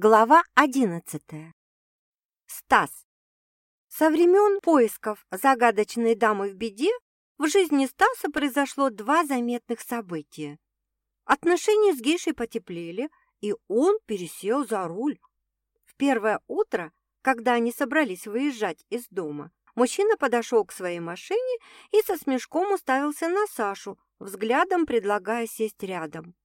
Глава одиннадцатая. Стас. Со времен поисков загадочной дамы в беде в жизни Стаса произошло два заметных события. Отношения с гейшей потеплели, и он пересел за руль. В первое утро, когда они собрались выезжать из дома, мужчина подошел к своей машине и со смешком уставился на Сашу, взглядом предлагая сесть рядом.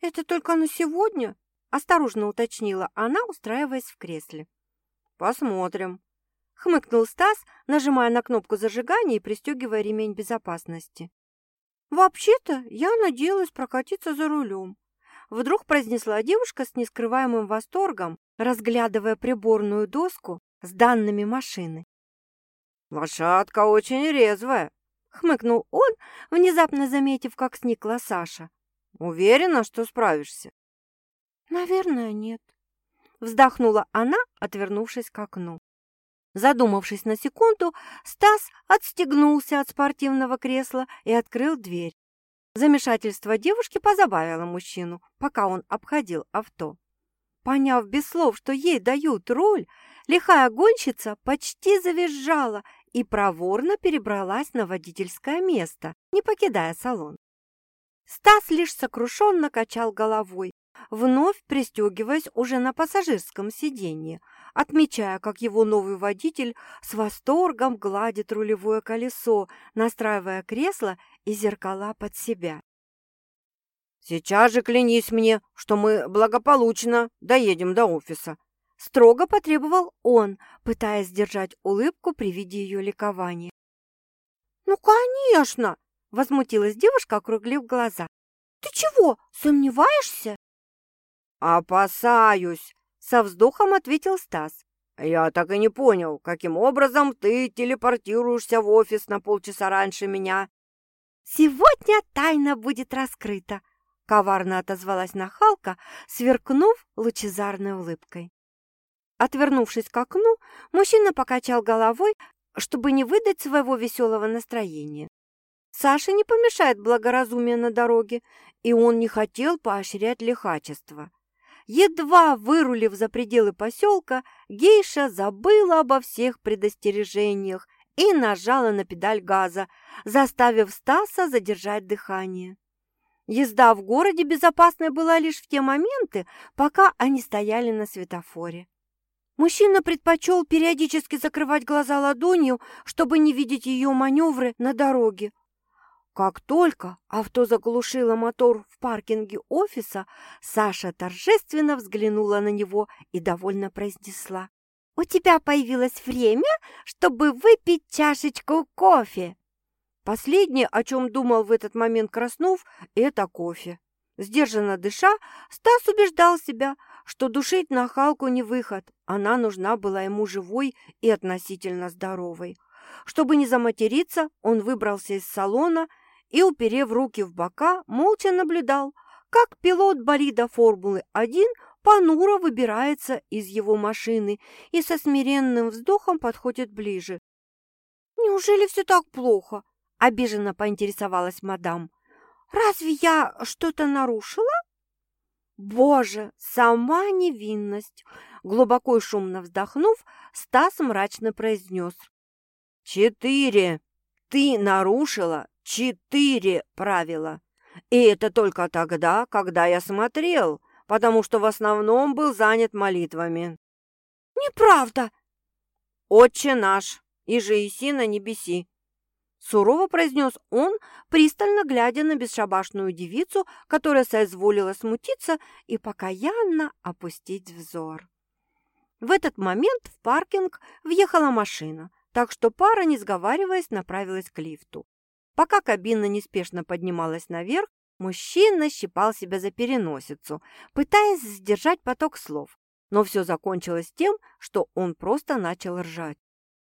«Это только на сегодня?» Осторожно уточнила она, устраиваясь в кресле. «Посмотрим», — хмыкнул Стас, нажимая на кнопку зажигания и пристегивая ремень безопасности. «Вообще-то я надеялась прокатиться за рулем», — вдруг произнесла девушка с нескрываемым восторгом, разглядывая приборную доску с данными машины. «Лошадка очень резвая», — хмыкнул он, внезапно заметив, как сникла Саша. «Уверена, что справишься?» «Наверное, нет», — вздохнула она, отвернувшись к окну. Задумавшись на секунду, Стас отстегнулся от спортивного кресла и открыл дверь. Замешательство девушки позабавило мужчину, пока он обходил авто. Поняв без слов, что ей дают роль, лихая гонщица почти завизжала и проворно перебралась на водительское место, не покидая салон. Стас лишь сокрушенно качал головой, вновь пристегиваясь уже на пассажирском сиденье, отмечая, как его новый водитель с восторгом гладит рулевое колесо, настраивая кресло и зеркала под себя. «Сейчас же клянись мне, что мы благополучно доедем до офиса», строго потребовал он, пытаясь сдержать улыбку при виде ее ликования. «Ну, конечно!» – возмутилась девушка, округлив глаза. «Ты чего, сомневаешься?» «Опасаюсь», — со вздохом ответил Стас. «Я так и не понял, каким образом ты телепортируешься в офис на полчаса раньше меня». «Сегодня тайна будет раскрыта», — коварно отозвалась нахалка, сверкнув лучезарной улыбкой. Отвернувшись к окну, мужчина покачал головой, чтобы не выдать своего веселого настроения. Саше не помешает благоразумие на дороге, и он не хотел поощрять лихачество. Едва вырулив за пределы поселка, гейша забыла обо всех предостережениях и нажала на педаль газа, заставив Стаса задержать дыхание. Езда в городе безопасной была лишь в те моменты, пока они стояли на светофоре. Мужчина предпочел периодически закрывать глаза ладонью, чтобы не видеть ее маневры на дороге. Как только авто заглушило мотор в паркинге офиса, Саша торжественно взглянула на него и довольно произнесла. «У тебя появилось время, чтобы выпить чашечку кофе!» Последнее, о чем думал в этот момент Краснов, это кофе. Сдержанно дыша, Стас убеждал себя, что душить нахалку не выход. Она нужна была ему живой и относительно здоровой. Чтобы не заматериться, он выбрался из салона и, уперев руки в бока, молча наблюдал, как пилот болида Формулы-1 понуро выбирается из его машины и со смиренным вздохом подходит ближе. «Неужели все так плохо?» – обиженно поинтересовалась мадам. «Разве я что-то нарушила?» «Боже, сама невинность!» Глубоко и шумно вздохнув, Стас мрачно произнес. «Четыре! Ты нарушила Четыре правила. И это только тогда, когда я смотрел, потому что в основном был занят молитвами. Неправда. Отче наш, и же иси на небеси. Сурово произнес он, пристально глядя на бесшабашную девицу, которая соизволила смутиться и покаянно опустить взор. В этот момент в паркинг въехала машина, так что пара, не сговариваясь, направилась к лифту. Пока кабина неспешно поднималась наверх, мужчина щипал себя за переносицу, пытаясь сдержать поток слов. Но все закончилось тем, что он просто начал ржать.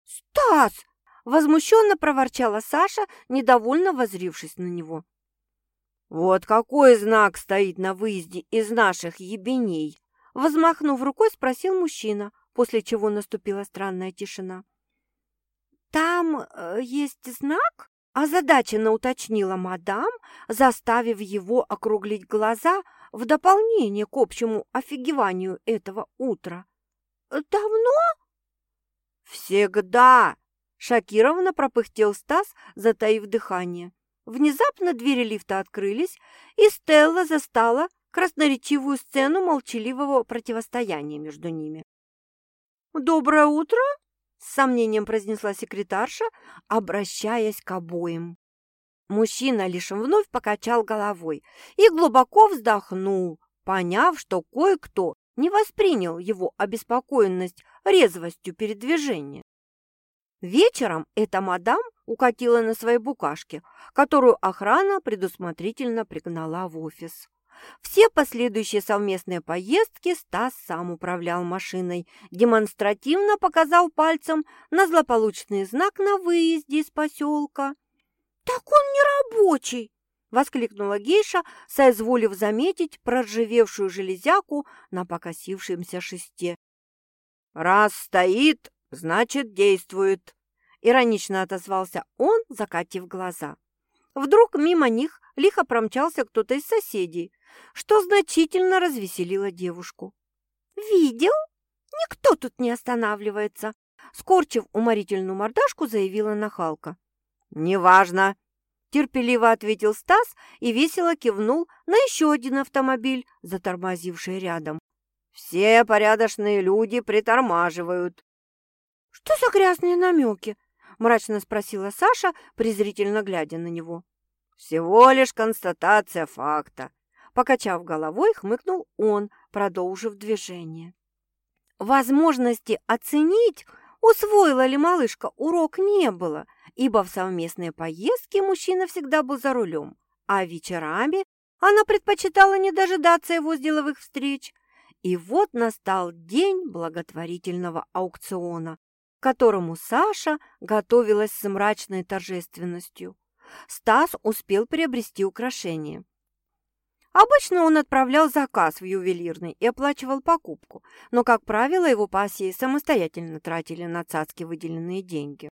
«Стас!» – возмущенно проворчала Саша, недовольно возрившись на него. «Вот какой знак стоит на выезде из наших ебеней!» Возмахнув рукой, спросил мужчина, после чего наступила странная тишина. «Там э, есть знак?» Озадаченно уточнила мадам, заставив его округлить глаза, в дополнение к общему офигеванию этого утра. «Давно?» «Всегда!» – шокированно пропыхтел Стас, затаив дыхание. Внезапно двери лифта открылись, и Стелла застала красноречивую сцену молчаливого противостояния между ними. «Доброе утро!» – с сомнением произнесла секретарша, обращаясь к обоим. Мужчина лишь вновь покачал головой и глубоко вздохнул, поняв, что кое-кто не воспринял его обеспокоенность резвостью передвижения. Вечером эта мадам укатила на своей букашке, которую охрана предусмотрительно пригнала в офис. Все последующие совместные поездки Стас сам управлял машиной, демонстративно показал пальцем на злополучный знак на выезде из поселка. «Так он не рабочий!» — воскликнула гейша, соизволив заметить проржавевшую железяку на покосившемся шесте. «Раз стоит, значит, действует!» — иронично отозвался он, закатив глаза. Вдруг мимо них лихо промчался кто-то из соседей, что значительно развеселило девушку. «Видел? Никто тут не останавливается!» Скорчив уморительную мордашку, заявила нахалка. «Неважно!» – терпеливо ответил Стас и весело кивнул на еще один автомобиль, затормозивший рядом. «Все порядочные люди притормаживают». «Что за грязные намеки?» – мрачно спросила Саша, презрительно глядя на него. «Всего лишь констатация факта», – покачав головой, хмыкнул он, продолжив движение. Возможности оценить, усвоила ли малышка урок, не было, ибо в совместные поездки мужчина всегда был за рулем, а вечерами она предпочитала не дожидаться его с деловых встреч. И вот настал день благотворительного аукциона, которому Саша готовилась с мрачной торжественностью. Стас успел приобрести украшение. Обычно он отправлял заказ в ювелирный и оплачивал покупку, но, как правило, его пассии самостоятельно тратили на цацки выделенные деньги.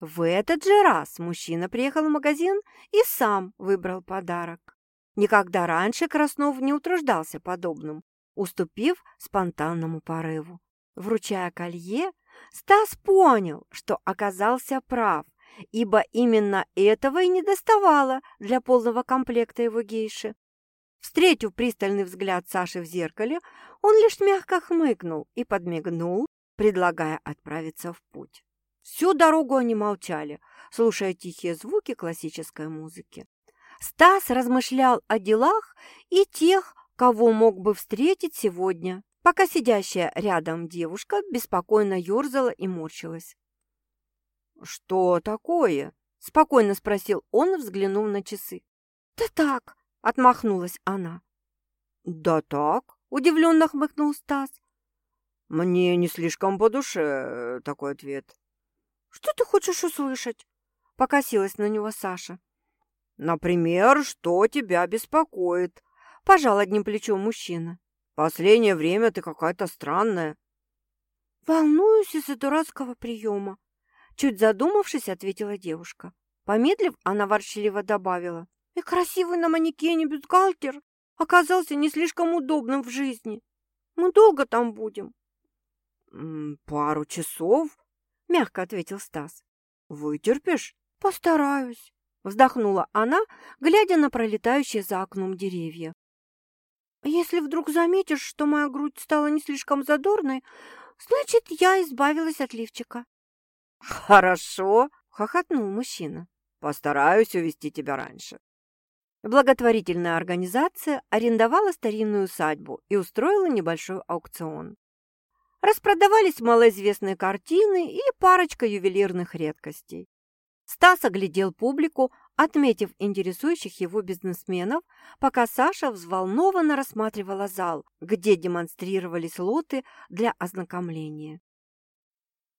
В этот же раз мужчина приехал в магазин и сам выбрал подарок. Никогда раньше Краснов не утруждался подобным, уступив спонтанному порыву. Вручая колье, Стас понял, что оказался прав, ибо именно этого и не доставало для полного комплекта его гейши. Встретив пристальный взгляд Саши в зеркале, он лишь мягко хмыкнул и подмигнул, предлагая отправиться в путь. Всю дорогу они молчали, слушая тихие звуки классической музыки. Стас размышлял о делах и тех, кого мог бы встретить сегодня, пока сидящая рядом девушка беспокойно ерзала и морщилась. «Что такое?» – спокойно спросил он, взглянув на часы. «Да так!» – отмахнулась она. «Да так?» – удивленно хмыкнул Стас. «Мне не слишком по душе э, такой ответ». «Что ты хочешь услышать?» – покосилась на него Саша. «Например, что тебя беспокоит?» – пожал одним плечом мужчина. «Последнее время ты какая-то странная». «Волнуюсь из-за дурацкого приема», – чуть задумавшись, ответила девушка. Помедлив, она ворчливо добавила. «И красивый на манекене бюстгальтер оказался не слишком удобным в жизни. Мы долго там будем?» «Пару часов», — мягко ответил Стас. «Вытерпишь?» «Постараюсь», — вздохнула она, глядя на пролетающие за окном деревья. «Если вдруг заметишь, что моя грудь стала не слишком задорной, значит, я избавилась от лифчика». «Хорошо», — хохотнул мужчина. «Постараюсь увести тебя раньше». Благотворительная организация арендовала старинную усадьбу и устроила небольшой аукцион. Распродавались малоизвестные картины и парочка ювелирных редкостей. Стас оглядел публику, отметив интересующих его бизнесменов, пока Саша взволнованно рассматривала зал, где демонстрировались лоты для ознакомления.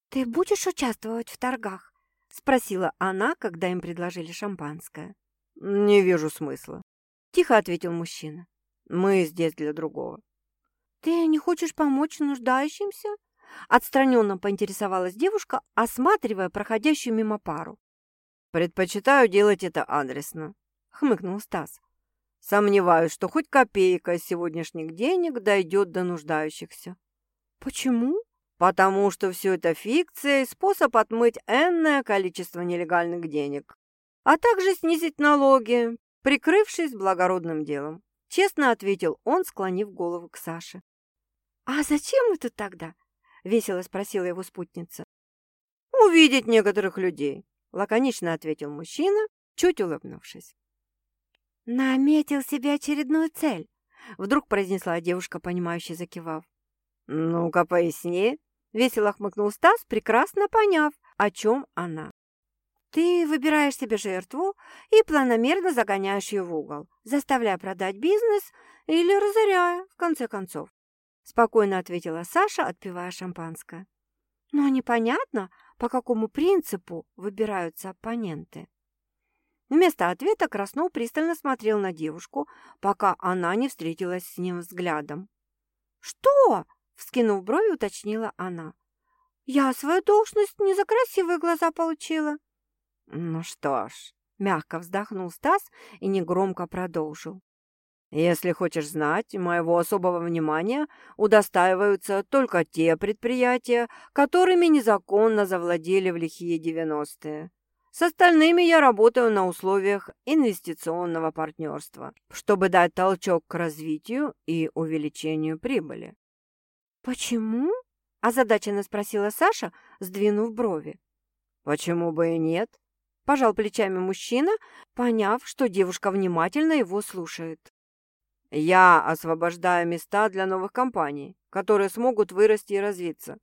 «Ты будешь участвовать в торгах?» – спросила она, когда им предложили шампанское. «Не вижу смысла», – тихо ответил мужчина. «Мы здесь для другого». «Ты не хочешь помочь нуждающимся?» Отстраненно поинтересовалась девушка, осматривая проходящую мимо пару. «Предпочитаю делать это адресно», — хмыкнул Стас. Сомневаюсь, что хоть копейка из сегодняшних денег дойдет до нуждающихся. Почему? Потому что все это фикция и способ отмыть энное количество нелегальных денег, а также снизить налоги, прикрывшись благородным делом. Честно ответил он, склонив голову к Саше. «А зачем это тогда?» — весело спросила его спутница. «Увидеть некоторых людей», — лаконично ответил мужчина, чуть улыбнувшись. «Наметил себе очередную цель», — вдруг произнесла девушка, понимающе закивав. «Ну-ка, поясни», — весело хмыкнул Стас, прекрасно поняв, о чем она. «Ты выбираешь себе жертву и планомерно загоняешь ее в угол, заставляя продать бизнес или разоряя, в конце концов», — спокойно ответила Саша, отпивая шампанское. «Но непонятно, по какому принципу выбираются оппоненты». Вместо ответа Краснов пристально смотрел на девушку, пока она не встретилась с ним взглядом. «Что?» – вскинув брови, уточнила она. «Я свою должность не за красивые глаза получила». «Ну что ж», – мягко вздохнул Стас и негромко продолжил. «Если хочешь знать, моего особого внимания удостаиваются только те предприятия, которыми незаконно завладели в лихие девяностые. С остальными я работаю на условиях инвестиционного партнерства, чтобы дать толчок к развитию и увеличению прибыли. «Почему?» – озадаченно спросила Саша, сдвинув брови. «Почему бы и нет?» – пожал плечами мужчина, поняв, что девушка внимательно его слушает. «Я освобождаю места для новых компаний, которые смогут вырасти и развиться».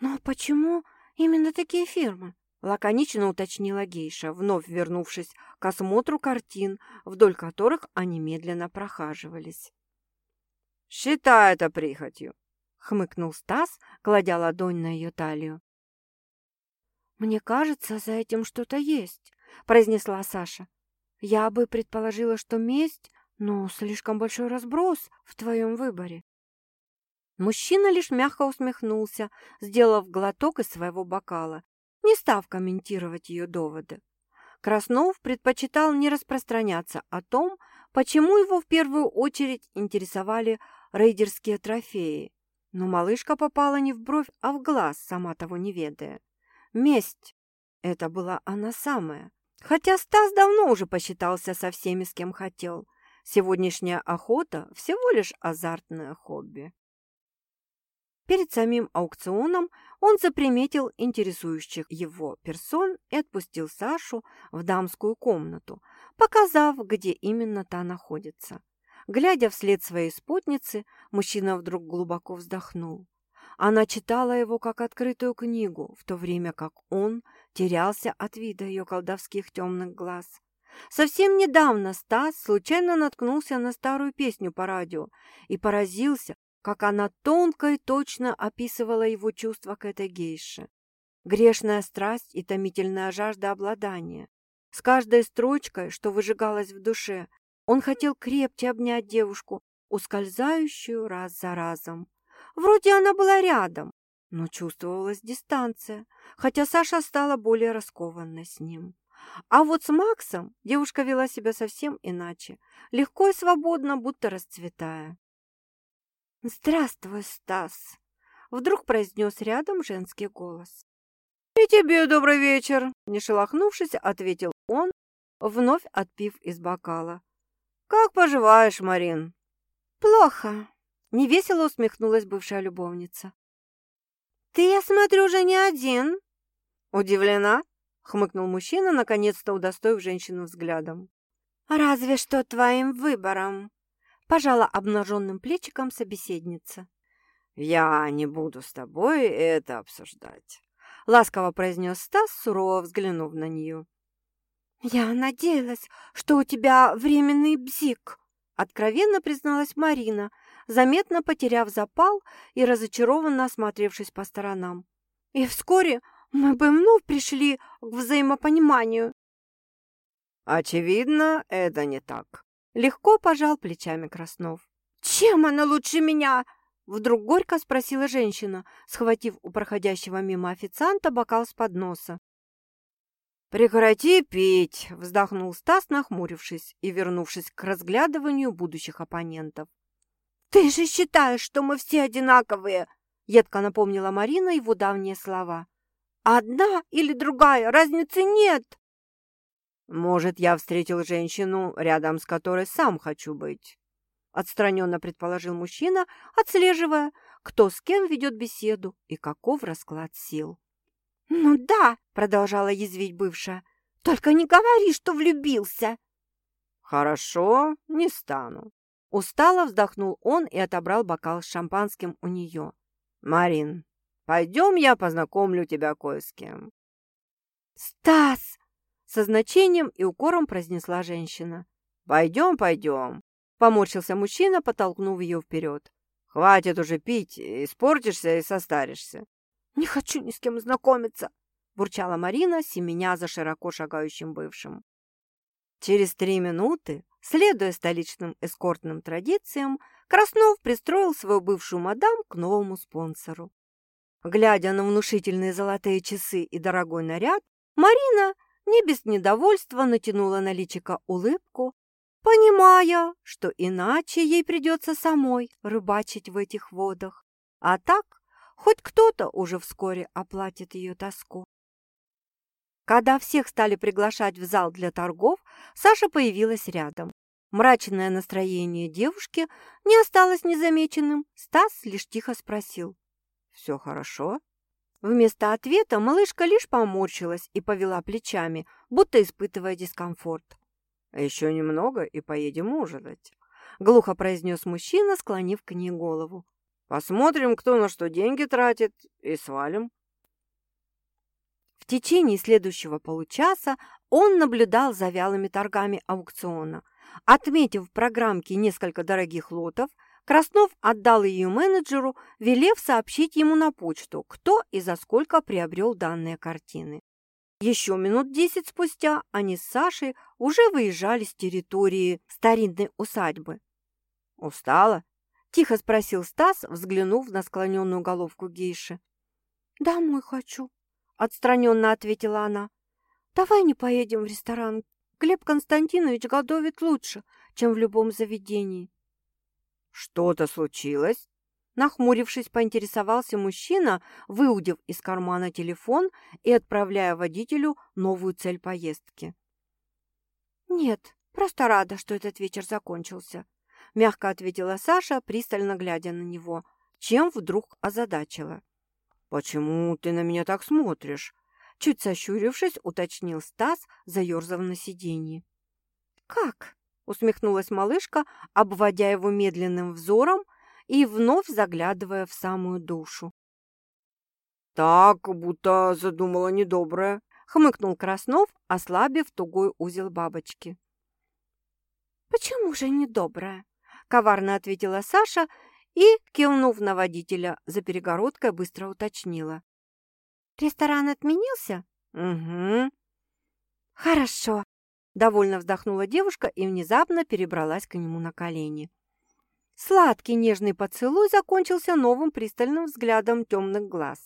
«Но почему именно такие фирмы?» Лаконично уточнила гейша, вновь вернувшись к осмотру картин, вдоль которых они медленно прохаживались. «Считай это прихотью», — хмыкнул Стас, кладя ладонь на ее талию. «Мне кажется, за этим что-то есть», — произнесла Саша. «Я бы предположила, что месть, но слишком большой разброс в твоем выборе». Мужчина лишь мягко усмехнулся, сделав глоток из своего бокала не став комментировать ее доводы. Краснов предпочитал не распространяться о том, почему его в первую очередь интересовали рейдерские трофеи. Но малышка попала не в бровь, а в глаз, сама того не ведая. Месть — это была она самая. Хотя Стас давно уже посчитался со всеми, с кем хотел. Сегодняшняя охота – всего лишь азартное хобби. Перед самим аукционом он заприметил интересующих его персон и отпустил Сашу в дамскую комнату, показав, где именно та находится. Глядя вслед своей спутницы, мужчина вдруг глубоко вздохнул. Она читала его как открытую книгу, в то время как он терялся от вида ее колдовских темных глаз. Совсем недавно Стас случайно наткнулся на старую песню по радио и поразился, как она тонко и точно описывала его чувства к этой гейше. Грешная страсть и томительная жажда обладания. С каждой строчкой, что выжигалась в душе, он хотел крепче обнять девушку, ускользающую раз за разом. Вроде она была рядом, но чувствовалась дистанция, хотя Саша стала более раскованной с ним. А вот с Максом девушка вела себя совсем иначе, легко и свободно, будто расцветая. «Здравствуй, Стас!» — вдруг произнес рядом женский голос. «И тебе добрый вечер!» — не шелохнувшись, ответил он, вновь отпив из бокала. «Как поживаешь, Марин?» «Плохо!» — невесело усмехнулась бывшая любовница. «Ты, я смотрю, уже не один!» «Удивлена?» — хмыкнул мужчина, наконец-то удостоив женщину взглядом. «Разве что твоим выбором!» пожала обнаженным плечиком собеседница. «Я не буду с тобой это обсуждать», — ласково произнес Стас, сурово взглянув на нее. «Я надеялась, что у тебя временный бзик», — откровенно призналась Марина, заметно потеряв запал и разочарованно осмотревшись по сторонам. «И вскоре мы бы вновь пришли к взаимопониманию». «Очевидно, это не так», Легко пожал плечами Краснов. «Чем она лучше меня?» Вдруг горько спросила женщина, схватив у проходящего мимо официанта бокал с подноса. «Прекрати пить!» – вздохнул Стас, нахмурившись и вернувшись к разглядыванию будущих оппонентов. «Ты же считаешь, что мы все одинаковые!» – едко напомнила Марина его давние слова. «Одна или другая, разницы нет!» «Может, я встретил женщину, рядом с которой сам хочу быть?» Отстраненно предположил мужчина, отслеживая, кто с кем ведет беседу и каков расклад сил. «Ну да», — продолжала язвить бывшая, — «только не говори, что влюбился». «Хорошо, не стану». Устало вздохнул он и отобрал бокал с шампанским у нее. «Марин, пойдем я познакомлю тебя кое с кем». «Стас!» — со значением и укором произнесла женщина. «Пойдем, пойдем», — поморщился мужчина, потолкнув ее вперед. «Хватит уже пить, испортишься и состаришься. «Не хочу ни с кем знакомиться!» – бурчала Марина, семеня за широко шагающим бывшим. Через три минуты, следуя столичным эскортным традициям, Краснов пристроил свою бывшую мадам к новому спонсору. Глядя на внушительные золотые часы и дорогой наряд, Марина не без недовольства натянула на личико улыбку, понимая, что иначе ей придется самой рыбачить в этих водах. А так Хоть кто-то уже вскоре оплатит ее тоску. Когда всех стали приглашать в зал для торгов, Саша появилась рядом. Мрачное настроение девушки не осталось незамеченным. Стас лишь тихо спросил. «Все хорошо?» Вместо ответа малышка лишь поморщилась и повела плечами, будто испытывая дискомфорт. «Еще немного, и поедем ужинать», — глухо произнес мужчина, склонив к ней голову. Посмотрим, кто на что деньги тратит, и свалим. В течение следующего получаса он наблюдал за вялыми торгами аукциона. Отметив в программке несколько дорогих лотов, Краснов отдал ее менеджеру, велев сообщить ему на почту, кто и за сколько приобрел данные картины. Еще минут десять спустя они с Сашей уже выезжали с территории старинной усадьбы. «Устала?» Тихо спросил Стас, взглянув на склоненную головку гейши. «Домой хочу», — отстраненно ответила она. «Давай не поедем в ресторан. Глеб Константинович готовит лучше, чем в любом заведении». «Что-то случилось?» Нахмурившись, поинтересовался мужчина, выудив из кармана телефон и отправляя водителю новую цель поездки. «Нет, просто рада, что этот вечер закончился», – мягко ответила Саша, пристально глядя на него, чем вдруг озадачила. «Почему ты на меня так смотришь?» Чуть сощурившись, уточнил Стас, заерзав на сиденье. «Как?» – усмехнулась малышка, обводя его медленным взором и вновь заглядывая в самую душу. «Так, будто задумала недоброе», — хмыкнул Краснов, ослабив тугой узел бабочки. «Почему же недоброе?» коварно ответила Саша и, кивнув на водителя, за перегородкой быстро уточнила. «Ресторан отменился?» «Угу». «Хорошо», – довольно вздохнула девушка и внезапно перебралась к нему на колени. Сладкий нежный поцелуй закончился новым пристальным взглядом темных глаз.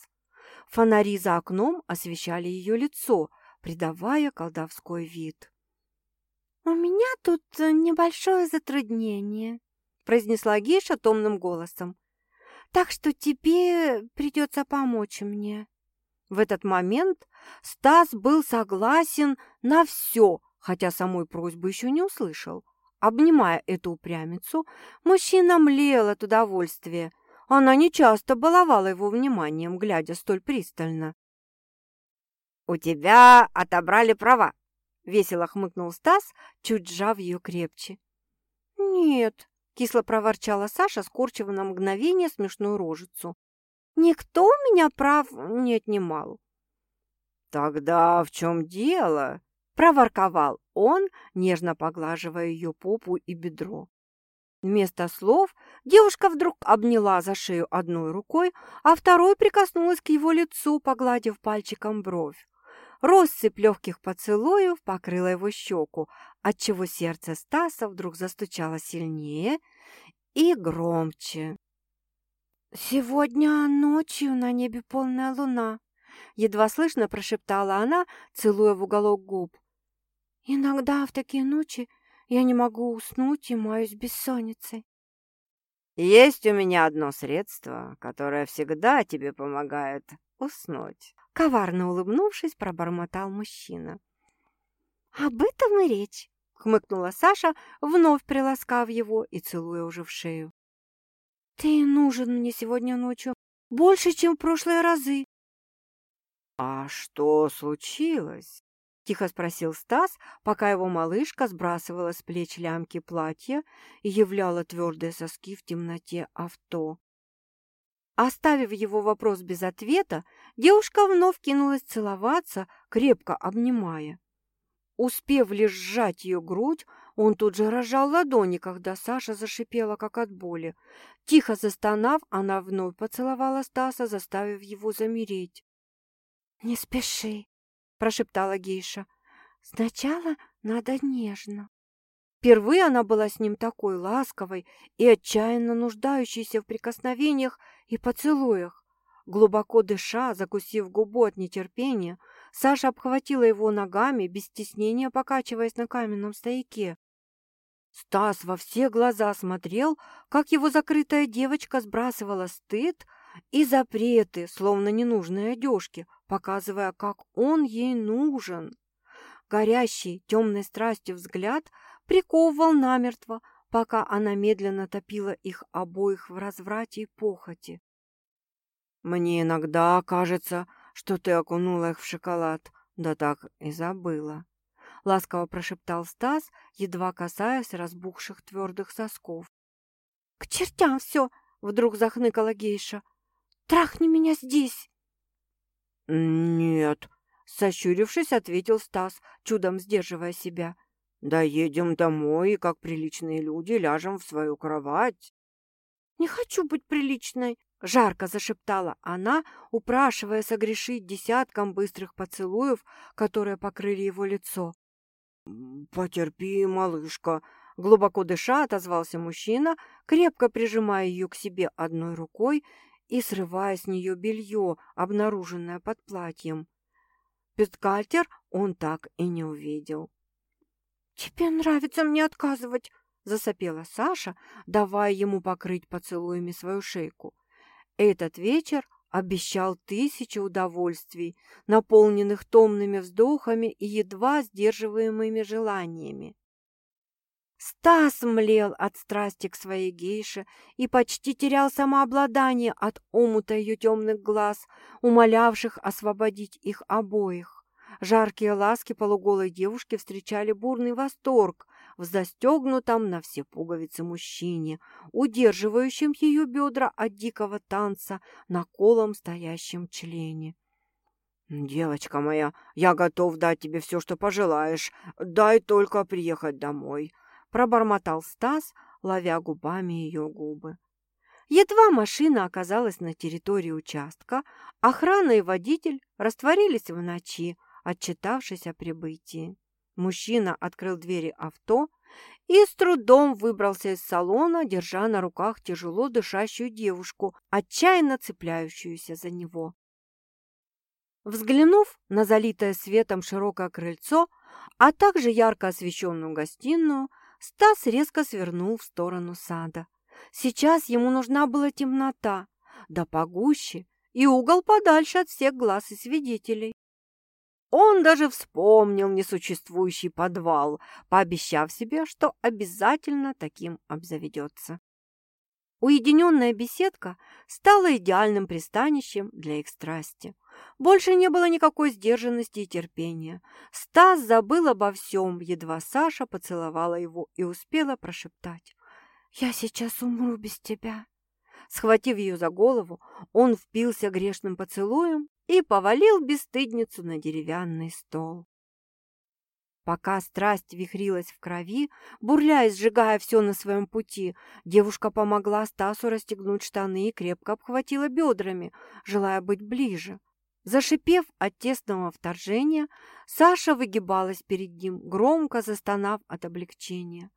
Фонари за окном освещали ее лицо, придавая колдовской вид. «У меня тут небольшое затруднение», произнесла Гейша томным голосом. «Так что тебе придется помочь мне». В этот момент Стас был согласен на все, хотя самой просьбы еще не услышал. Обнимая эту упрямицу, мужчина млел от удовольствия. Она нечасто баловала его вниманием, глядя столь пристально. «У тебя отобрали права», — весело хмыкнул Стас, чуть сжав ее крепче. «Нет», кисло проворчала Саша, скорчив на мгновение смешную рожицу. «Никто у меня прав не отнимал». «Тогда в чем дело?» – проворковал он, нежно поглаживая ее попу и бедро. Вместо слов девушка вдруг обняла за шею одной рукой, а второй прикоснулась к его лицу, погладив пальчиком бровь. Россыпь легких поцелуев покрыла его щеку, отчего сердце Стаса вдруг застучало сильнее и громче. «Сегодня ночью на небе полная луна. Едва слышно прошептала она, целуя в уголок губ. «Иногда в такие ночи я не могу уснуть и маюсь бессонницей». «Есть у меня одно средство, которое всегда тебе помогает уснуть», — коварно улыбнувшись, пробормотал мужчина. «Об этом и речь», — хмыкнула Саша, вновь приласкав его и целуя уже в шею. «Ты нужен мне сегодня ночью больше, чем в прошлые разы». «А что случилось?» — тихо спросил Стас, пока его малышка сбрасывала с плеч лямки платья и являла твердые соски в темноте авто. Оставив его вопрос без ответа, девушка вновь кинулась целоваться, крепко обнимая. Успев лишь сжать ее грудь, он тут же разжал ладони, когда Саша зашипела, как от боли. Тихо застонав, она вновь поцеловала Стаса, заставив его замереть. «Не спеши», — прошептала гейша. «Сначала надо нежно». Впервые она была с ним такой ласковой и отчаянно нуждающейся в прикосновениях и поцелуях. Глубоко дыша, закусив губу от нетерпения, Саша обхватила его ногами, без стеснения покачиваясь на каменном стояке. Стас во все глаза смотрел, как его закрытая девочка сбрасывала стыд и запреты, словно ненужные одежки, показывая, как он ей нужен. Горящий темной страстью взгляд приковывал намертво, пока она медленно топила их обоих в разврате и похоти. «Мне иногда кажется, что ты окунула их в шоколад, да так и забыла», — ласково прошептал Стас, едва касаясь разбухших твердых сосков. «К чертям все!» — вдруг захныкала гейша. «Трахни меня здесь!» «Нет», — сощурившись, ответил Стас, чудом сдерживая себя. «Доедем домой и, как приличные люди, ляжем в свою кровать». «Не хочу быть приличной», Жарко зашептала она, упрашивая согрешить десятком быстрых поцелуев, которые покрыли его лицо. «Потерпи, малышка!» Глубоко дыша отозвался мужчина, крепко прижимая ее к себе одной рукой и срывая с нее белье, обнаруженное под платьем. Петкальтер он так и не увидел. «Тебе нравится мне отказывать!» — засопела Саша, давая ему покрыть поцелуями свою шейку. Этот вечер обещал тысячи удовольствий, наполненных томными вздохами и едва сдерживаемыми желаниями. Стас млел от страсти к своей гейше и почти терял самообладание от омута ее темных глаз, умолявших освободить их обоих. Жаркие ласки полуголой девушки встречали бурный восторг, в застегнутом на все пуговицы мужчине, удерживающем ее бедра от дикого танца на колом стоящем члене. «Девочка моя, я готов дать тебе все, что пожелаешь. Дай только приехать домой», — пробормотал Стас, ловя губами ее губы. Едва машина оказалась на территории участка, охрана и водитель растворились в ночи, отчитавшись о прибытии. Мужчина открыл двери авто и с трудом выбрался из салона, держа на руках тяжело дышащую девушку, отчаянно цепляющуюся за него. Взглянув на залитое светом широкое крыльцо, а также ярко освещенную гостиную, Стас резко свернул в сторону сада. Сейчас ему нужна была темнота, да погуще, и угол подальше от всех глаз и свидетелей. Он даже вспомнил несуществующий подвал, пообещав себе, что обязательно таким обзаведется. Уединенная беседка стала идеальным пристанищем для их страсти. Больше не было никакой сдержанности и терпения. Стас забыл обо всем, едва Саша поцеловала его и успела прошептать. «Я сейчас умру без тебя». Схватив ее за голову, он впился грешным поцелуем и повалил бесстыдницу на деревянный стол. Пока страсть вихрилась в крови, бурляя и сжигая все на своем пути, девушка помогла Стасу расстегнуть штаны и крепко обхватила бедрами, желая быть ближе. Зашипев от тесного вторжения, Саша выгибалась перед ним, громко застонав от облегчения.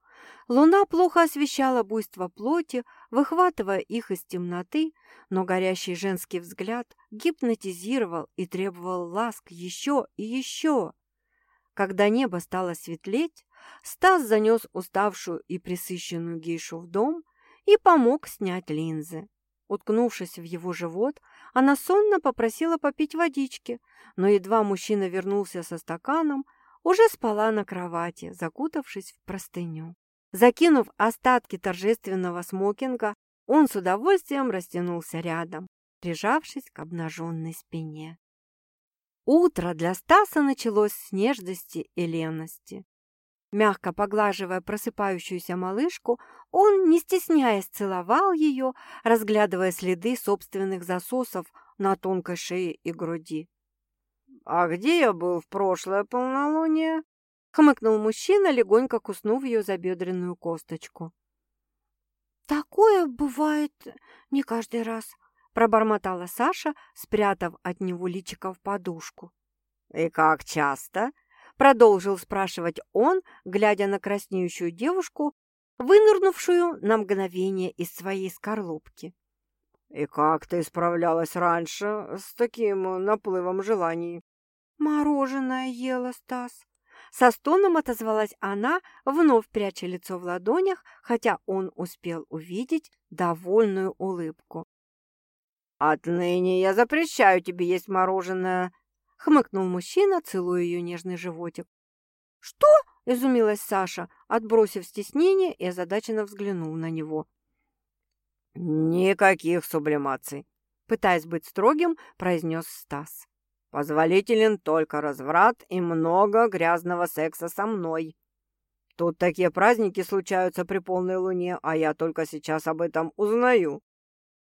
Луна плохо освещала буйство плоти, выхватывая их из темноты, но горящий женский взгляд гипнотизировал и требовал ласк еще и еще. Когда небо стало светлеть, Стас занес уставшую и присыщенную гейшу в дом и помог снять линзы. Уткнувшись в его живот, она сонно попросила попить водички, но едва мужчина вернулся со стаканом, уже спала на кровати, закутавшись в простыню. Закинув остатки торжественного смокинга, он с удовольствием растянулся рядом, прижавшись к обнаженной спине. Утро для Стаса началось с нежности и лености. Мягко поглаживая просыпающуюся малышку, он, не стесняясь, целовал ее, разглядывая следы собственных засосов на тонкой шее и груди. «А где я был в прошлое полнолуние?» — хмыкнул мужчина, легонько куснув ее за бедренную косточку. «Такое бывает не каждый раз», — пробормотала Саша, спрятав от него личико в подушку. «И как часто?» — продолжил спрашивать он, глядя на краснеющую девушку, вынырнувшую на мгновение из своей скорлупки. «И как ты справлялась раньше с таким наплывом желаний?» «Мороженое ела, Стас», со стоном отозвалась она, вновь пряча лицо в ладонях, хотя он успел увидеть довольную улыбку. «Отныне я запрещаю тебе есть мороженое!» — хмыкнул мужчина, целуя ее нежный животик. «Что?» — изумилась Саша, отбросив стеснение и озадаченно взглянул на него. «Никаких сублимаций!» — пытаясь быть строгим, произнес Стас. Позволителен только разврат и много грязного секса со мной. Тут такие праздники случаются при полной луне, а я только сейчас об этом узнаю».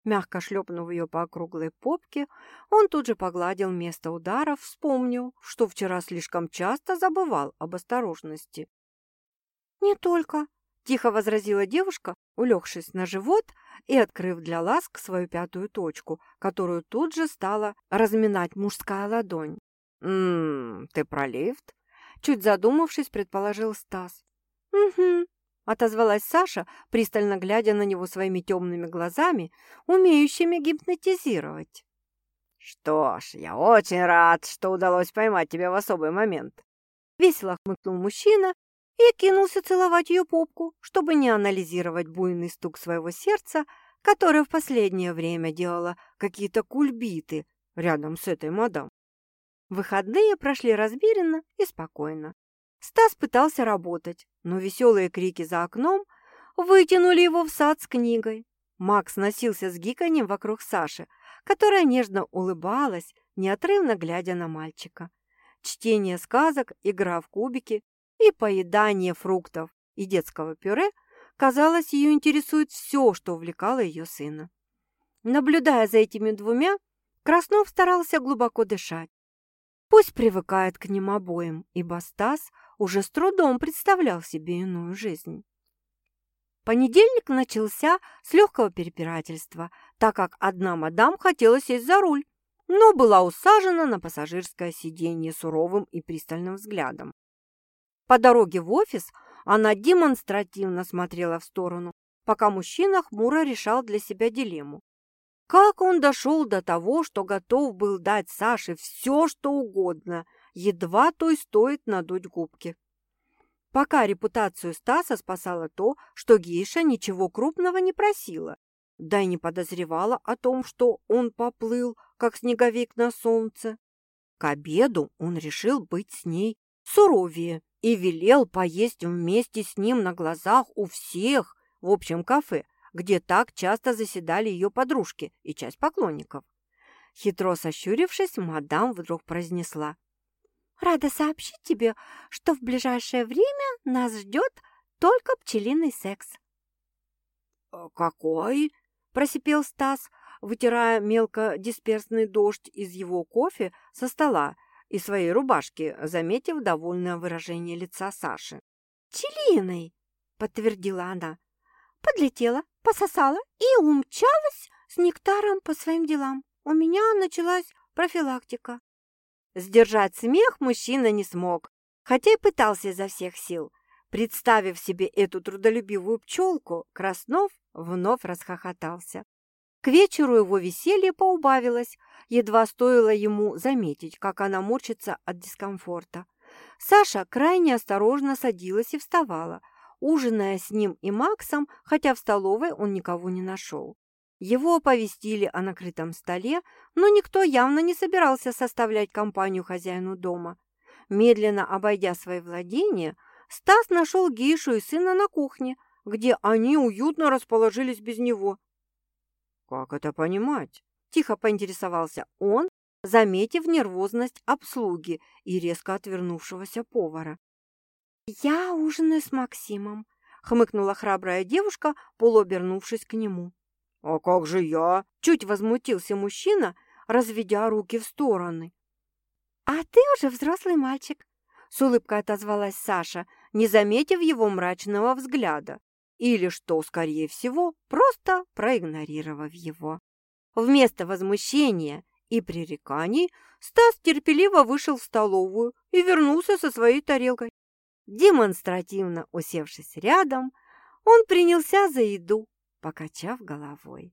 Мягко шлепнув ее по округлой попке, он тут же погладил место ударов, вспомнил, что вчера слишком часто забывал об осторожности. «Не только», — тихо возразила девушка, улегшись на живот и открыв для ласк свою пятую точку, которую тут же стала разминать мужская ладонь. «Ммм, ты про лифт?» Чуть задумавшись, предположил Стас. «Угу», — отозвалась Саша, пристально глядя на него своими темными глазами, умеющими гипнотизировать. «Что ж, я очень рад, что удалось поймать тебя в особый момент», — весело хмыкнул мужчина и кинулся целовать ее попку, чтобы не анализировать буйный стук своего сердца, которое в последнее время делало какие-то кульбиты рядом с этой мадам. Выходные прошли размеренно и спокойно. Стас пытался работать, но веселые крики за окном вытянули его в сад с книгой. Макс носился с гиканьем вокруг Саши, которая нежно улыбалась, неотрывно глядя на мальчика. Чтение сказок, игра в кубики и поедание фруктов и детского пюре, казалось, ее интересует все, что увлекало ее сына. Наблюдая за этими двумя, Краснов старался глубоко дышать. Пусть привыкает к ним обоим, ибо Стас уже с трудом представлял себе иную жизнь. Понедельник начался с легкого перепирательства, так как одна мадам хотела сесть за руль, но была усажена на пассажирское сиденье суровым и пристальным взглядом. По дороге в офис она демонстративно смотрела в сторону, пока мужчина хмуро решал для себя дилемму. Как он дошел до того, что готов был дать Саше все, что угодно, едва той стоит надуть губки. Пока репутацию Стаса спасало то, что Гейша ничего крупного не просила, да и не подозревала о том, что он поплыл, как снеговик на солнце. К обеду он решил быть с ней суровее и велел поесть вместе с ним на глазах у всех в общем кафе, где так часто заседали ее подружки и часть поклонников. Хитро сощурившись, мадам вдруг произнесла. «Рада сообщить тебе, что в ближайшее время нас ждет только пчелиный секс». «Э, «Какой?» – просипел Стас, вытирая мелкодисперсный дождь из его кофе со стола и своей рубашки, заметив довольное выражение лица Саши. «Челиной!» — подтвердила она. Подлетела, пососала и умчалась с нектаром по своим делам. У меня началась профилактика. Сдержать смех мужчина не смог, хотя и пытался изо всех сил. Представив себе эту трудолюбивую пчелку, Краснов вновь расхохотался. К вечеру его веселье поубавилось, едва стоило ему заметить, как она морщится от дискомфорта. Саша крайне осторожно садилась и вставала, ужиная с ним и Максом, хотя в столовой он никого не нашел. Его оповестили о накрытом столе, но никто явно не собирался составлять компанию хозяину дома. Медленно обойдя свои владения, Стас нашел Гишу и сына на кухне, где они уютно расположились без него. «Как это понимать?» – тихо поинтересовался он, заметив нервозность обслуги и резко отвернувшегося повара. «Я ужинаю с Максимом», — хмыкнула храбрая девушка, полуобернувшись к нему. «А как же я?» — чуть возмутился мужчина, разведя руки в стороны. «А ты уже взрослый мальчик», — с улыбкой отозвалась Саша, не заметив его мрачного взгляда или, что скорее всего, просто проигнорировав его. Вместо возмущения и пререканий Стас терпеливо вышел в столовую и вернулся со своей тарелкой. Демонстративно усевшись рядом, он принялся за еду, покачав головой.